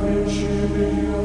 principio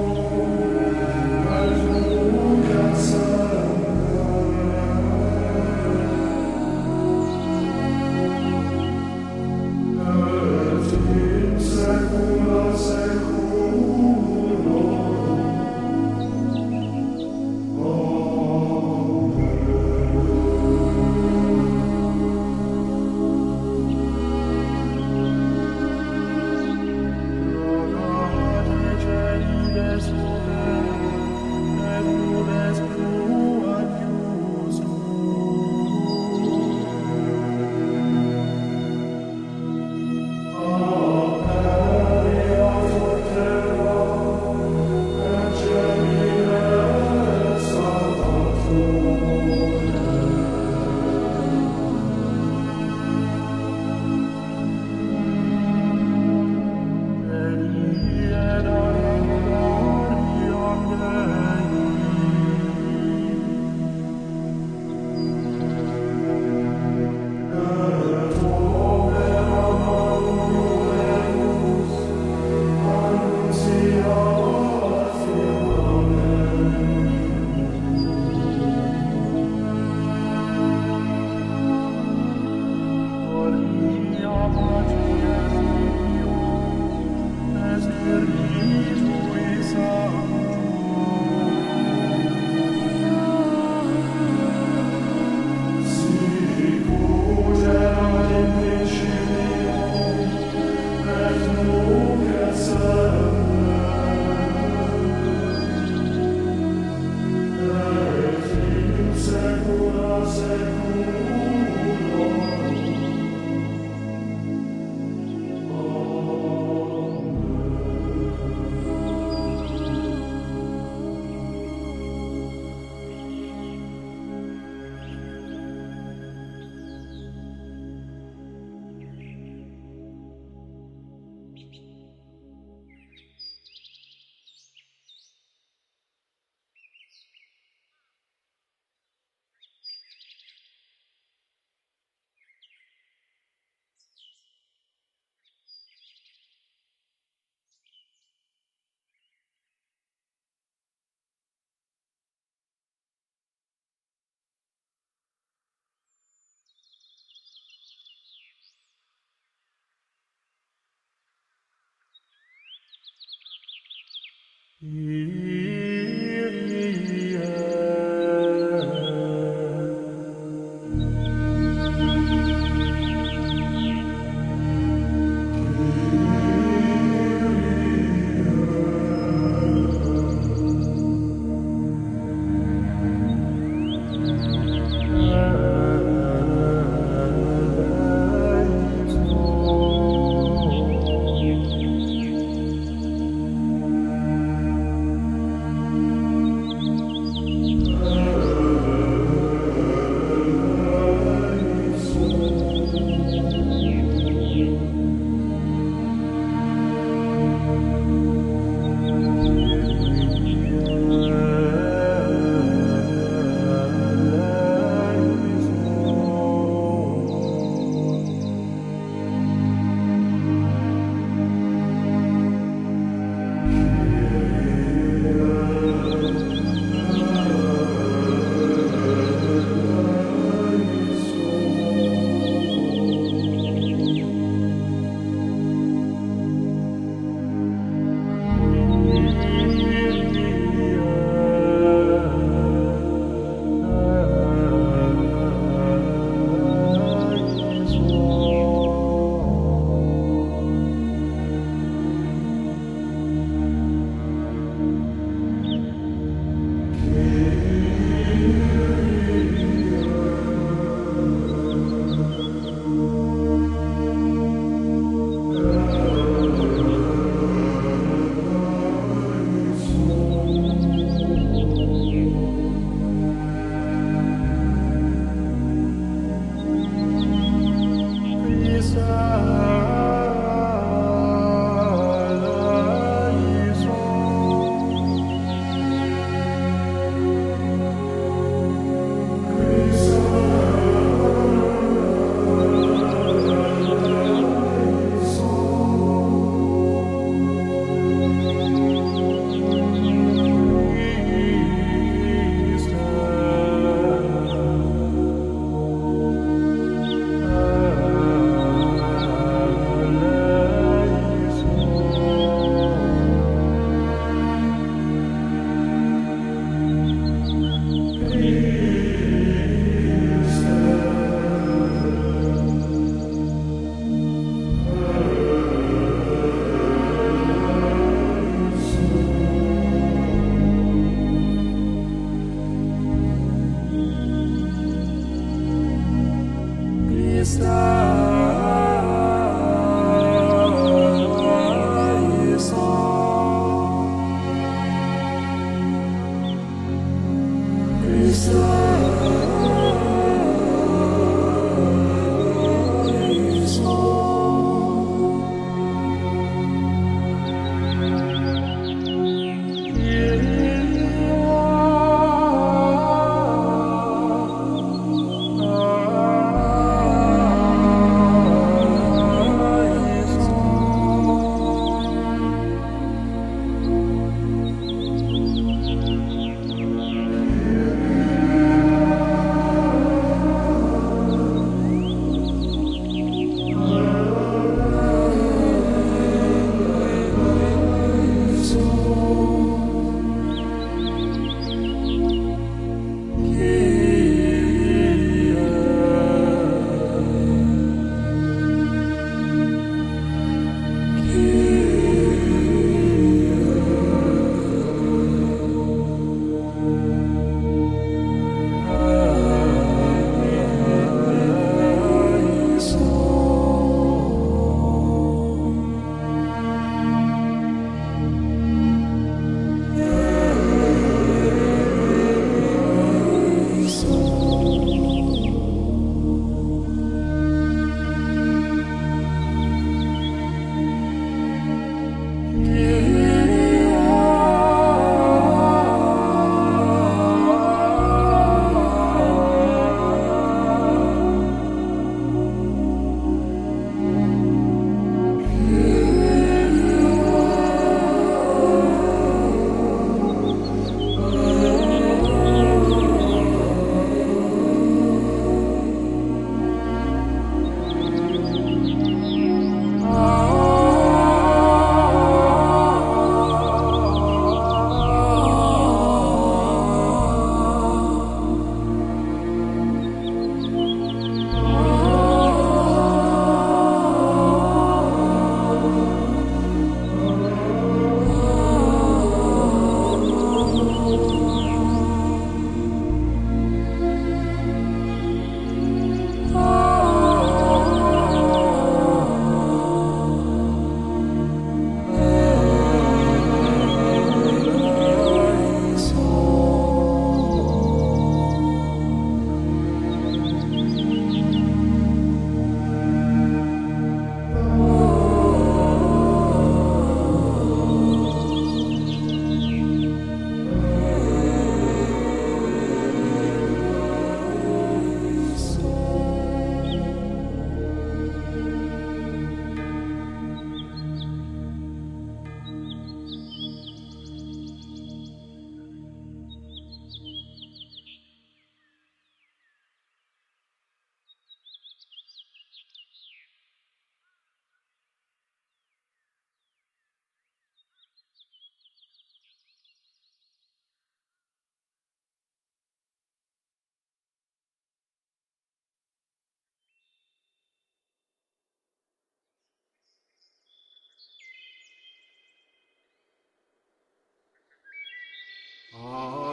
Mm-hmm.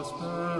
prosper.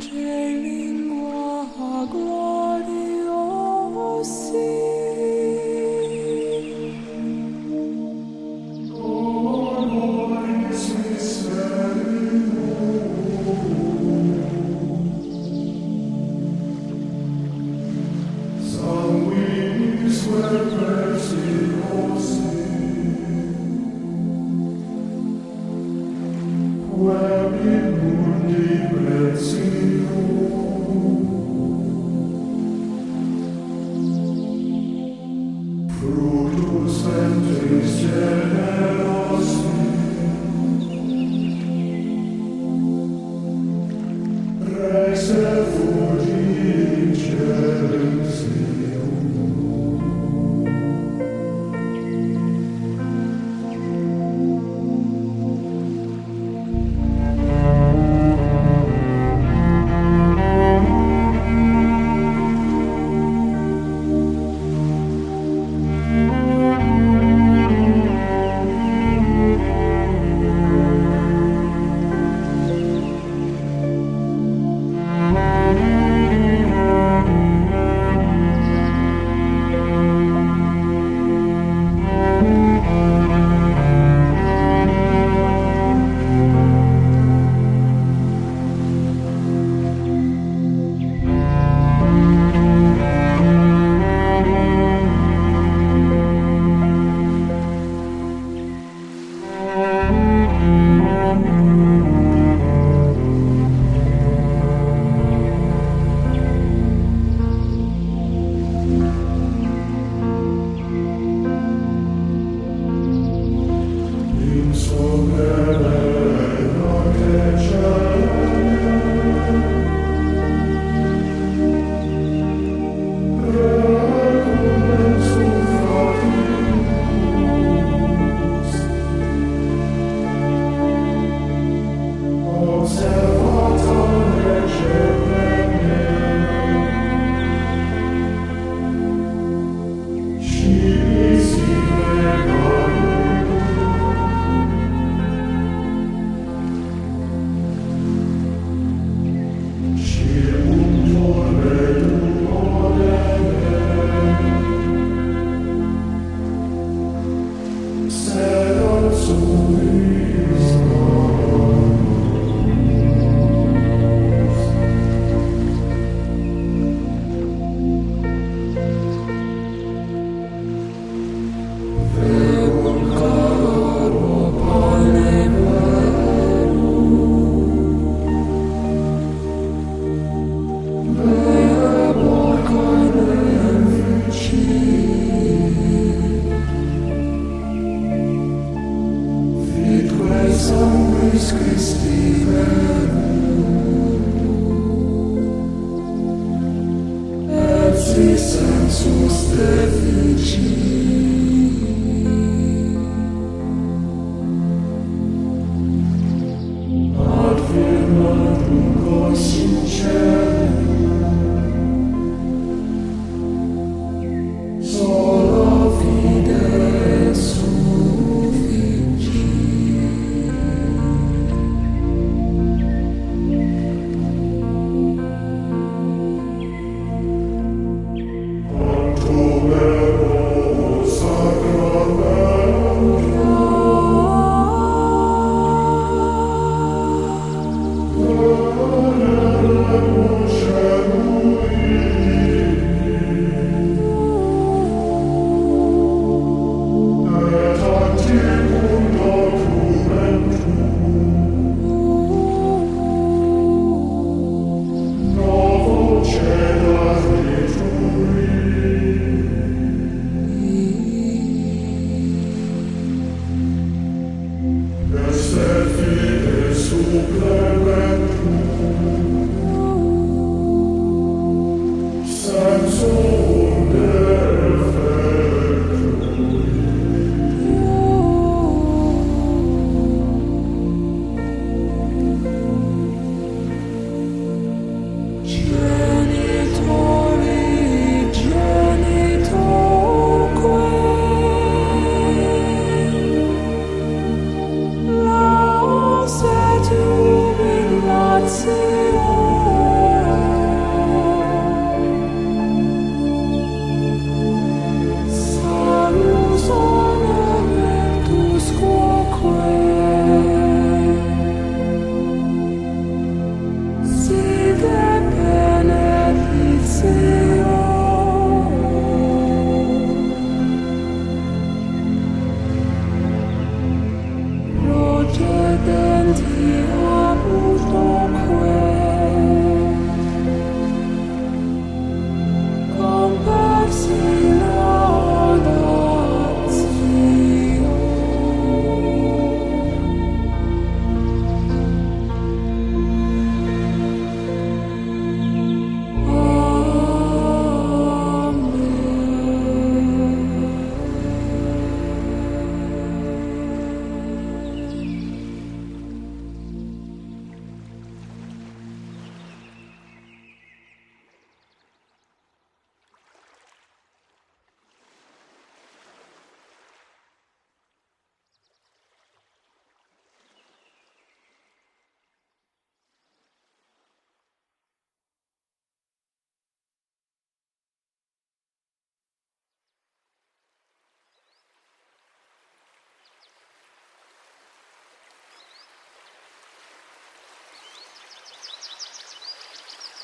这天。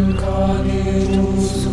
incarnetus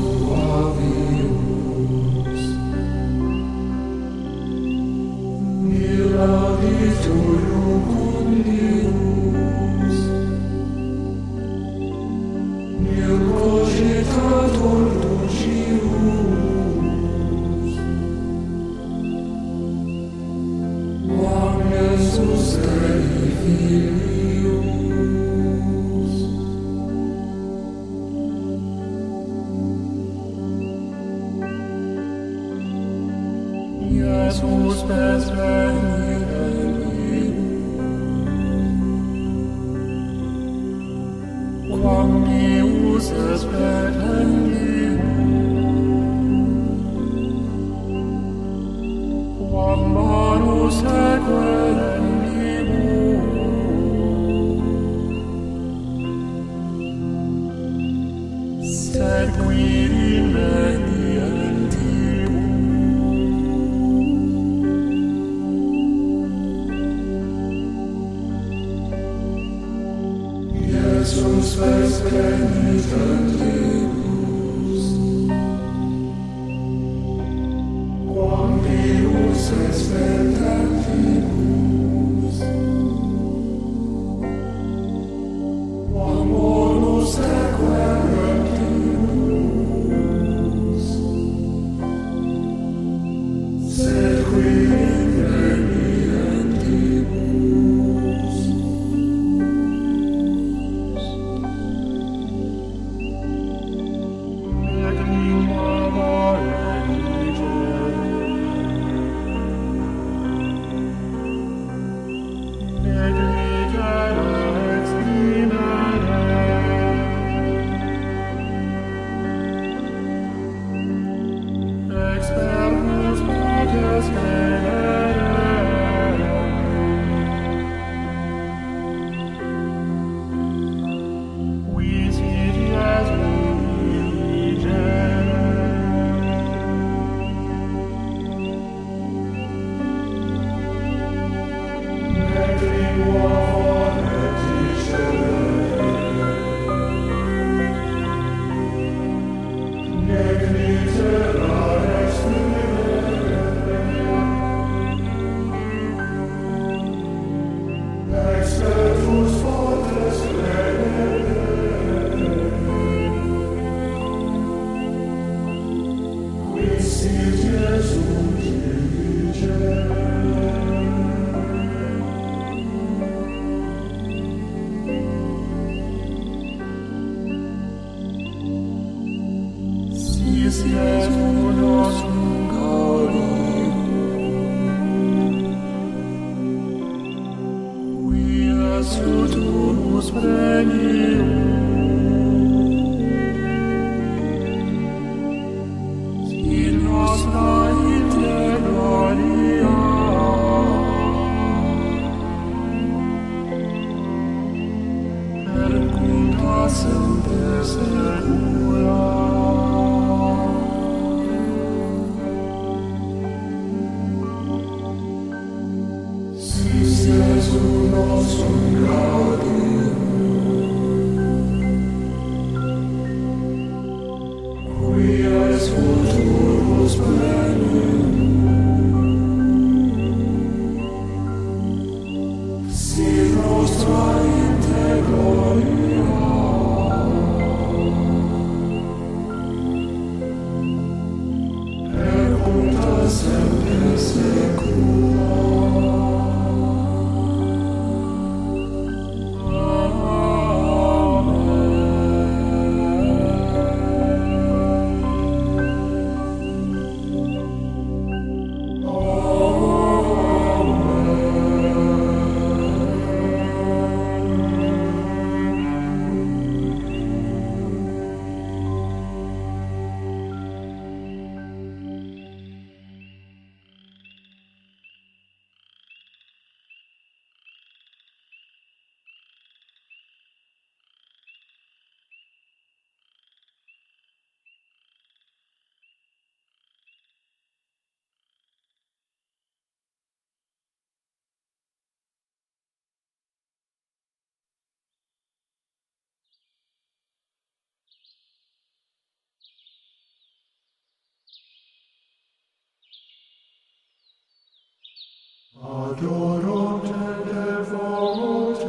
Adorate devote,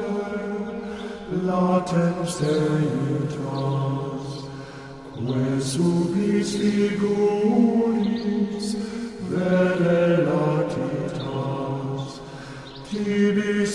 latens Deitas, que subis figuris vere latitas, tibi